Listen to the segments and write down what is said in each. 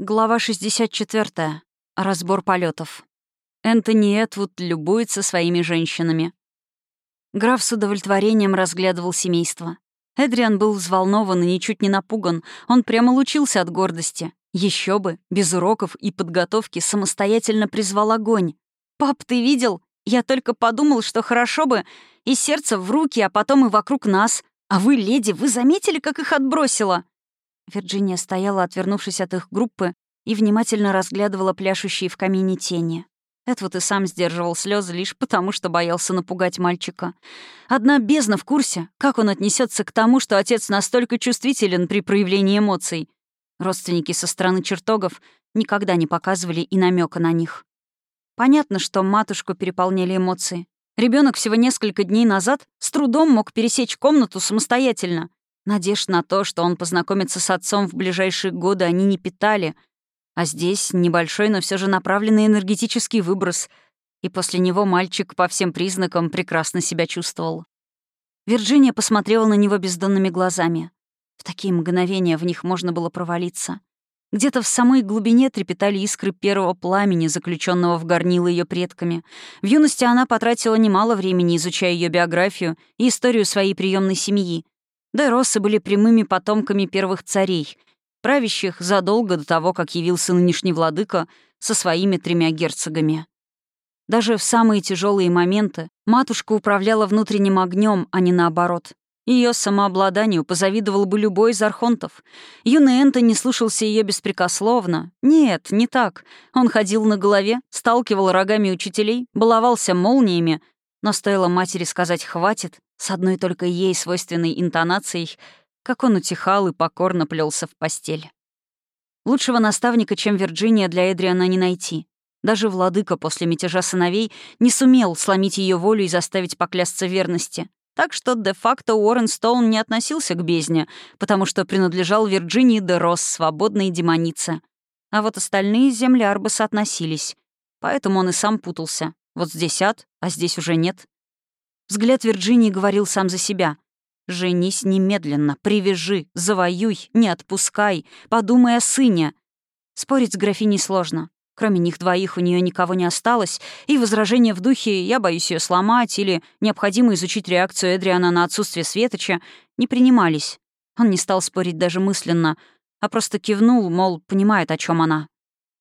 Глава 64. Разбор полетов. Энтони Этвуд любуется своими женщинами. Граф с удовлетворением разглядывал семейство. Эдриан был взволнован и ничуть не напуган. Он прямо лучился от гордости. Еще бы, без уроков и подготовки самостоятельно призвал огонь. «Пап, ты видел? Я только подумал, что хорошо бы и сердце в руки, а потом и вокруг нас. А вы, леди, вы заметили, как их отбросило?» Вирджиния стояла, отвернувшись от их группы, и внимательно разглядывала пляшущие в камине тени. Эдвуд и сам сдерживал слезы лишь потому, что боялся напугать мальчика. Одна бездна в курсе, как он отнесется к тому, что отец настолько чувствителен при проявлении эмоций. Родственники со стороны чертогов никогда не показывали и намека на них. Понятно, что матушку переполняли эмоции. Ребенок всего несколько дней назад с трудом мог пересечь комнату самостоятельно. Надежд на то, что он познакомится с отцом в ближайшие годы, они не питали. А здесь небольшой, но все же направленный энергетический выброс. И после него мальчик по всем признакам прекрасно себя чувствовал. Вирджиния посмотрела на него бездонными глазами. В такие мгновения в них можно было провалиться. Где-то в самой глубине трепетали искры первого пламени, заключенного в горнило ее предками. В юности она потратила немало времени, изучая ее биографию и историю своей приемной семьи, Деросы были прямыми потомками первых царей, правящих задолго до того, как явился нынешний владыка со своими тремя герцогами. Даже в самые тяжелые моменты матушка управляла внутренним огнем, а не наоборот. Ее самообладанию позавидовал бы любой из архонтов. Юный Энтони слушался ее беспрекословно. Нет, не так. Он ходил на голове, сталкивал рогами учителей, баловался молниями, но стоило матери сказать «хватит», с одной только ей свойственной интонацией, как он утихал и покорно плелся в постель. Лучшего наставника, чем Вирджиния, для Эдриана не найти. Даже владыка после мятежа сыновей не сумел сломить ее волю и заставить поклясться верности. Так что де-факто Уоррен Стоун не относился к бездне, потому что принадлежал Вирджинии де Росс, свободной демонице. А вот остальные земли Арбаса относились. Поэтому он и сам путался. Вот здесь ад, а здесь уже нет. Взгляд Вирджинии говорил сам за себя. «Женись немедленно, привяжи, завоюй, не отпускай, подумай о сыне». Спорить с графиней сложно. Кроме них двоих у нее никого не осталось, и возражения в духе «я боюсь ее сломать» или «необходимо изучить реакцию Эдриана на отсутствие Светоча» не принимались. Он не стал спорить даже мысленно, а просто кивнул, мол, понимает, о чем она.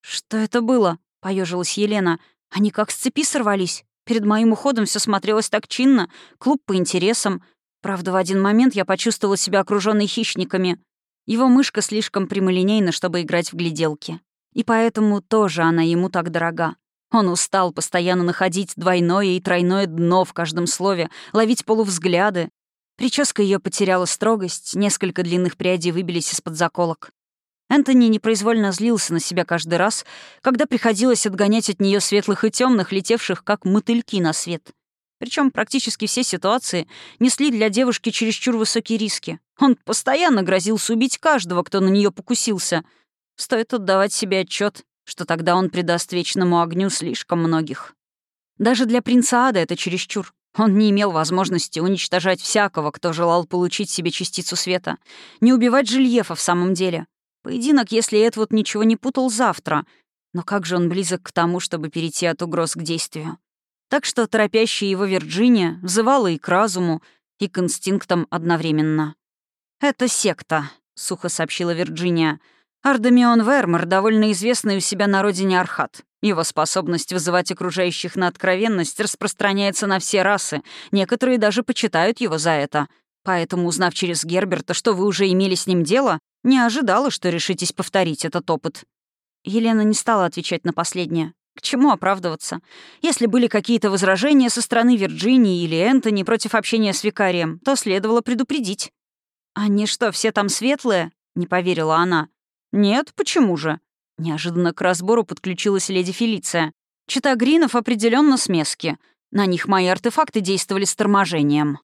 «Что это было?» — поежилась Елена. «Они как с цепи сорвались. Перед моим уходом все смотрелось так чинно, клуб по интересам. Правда, в один момент я почувствовала себя окруженной хищниками. Его мышка слишком прямолинейна, чтобы играть в гляделки. И поэтому тоже она ему так дорога. Он устал постоянно находить двойное и тройное дно в каждом слове, ловить полувзгляды. Прическа ее потеряла строгость, несколько длинных прядей выбились из-под заколок. Энтони непроизвольно злился на себя каждый раз, когда приходилось отгонять от нее светлых и темных, летевших как мотыльки на свет. Причем практически все ситуации несли для девушки чересчур высокие риски. Он постоянно грозился убить каждого, кто на нее покусился. Стоит отдавать себе отчет, что тогда он придаст вечному огню слишком многих. Даже для принца Ада это чересчур. Он не имел возможности уничтожать всякого, кто желал получить себе частицу света. Не убивать Жильефа в самом деле. Поединок, если Эдвуд ничего не путал, завтра. Но как же он близок к тому, чтобы перейти от угроз к действию? Так что торопящая его Вирджиния взывала и к разуму, и к инстинктам одновременно. «Это секта», — сухо сообщила Вирджиния. «Ардемион Вермер, довольно известный у себя на родине Архат. Его способность вызывать окружающих на откровенность распространяется на все расы, некоторые даже почитают его за это. Поэтому, узнав через Герберта, что вы уже имели с ним дело, не ожидала, что решитесь повторить этот опыт». Елена не стала отвечать на последнее. К чему оправдываться? Если были какие-то возражения со стороны Вирджинии или Энтони против общения с викарием, то следовало предупредить. «Они что, все там светлые?» — не поверила она. «Нет, почему же?» Неожиданно к разбору подключилась леди Фелиция. Чита Гринов определенно смески. На них мои артефакты действовали с торможением.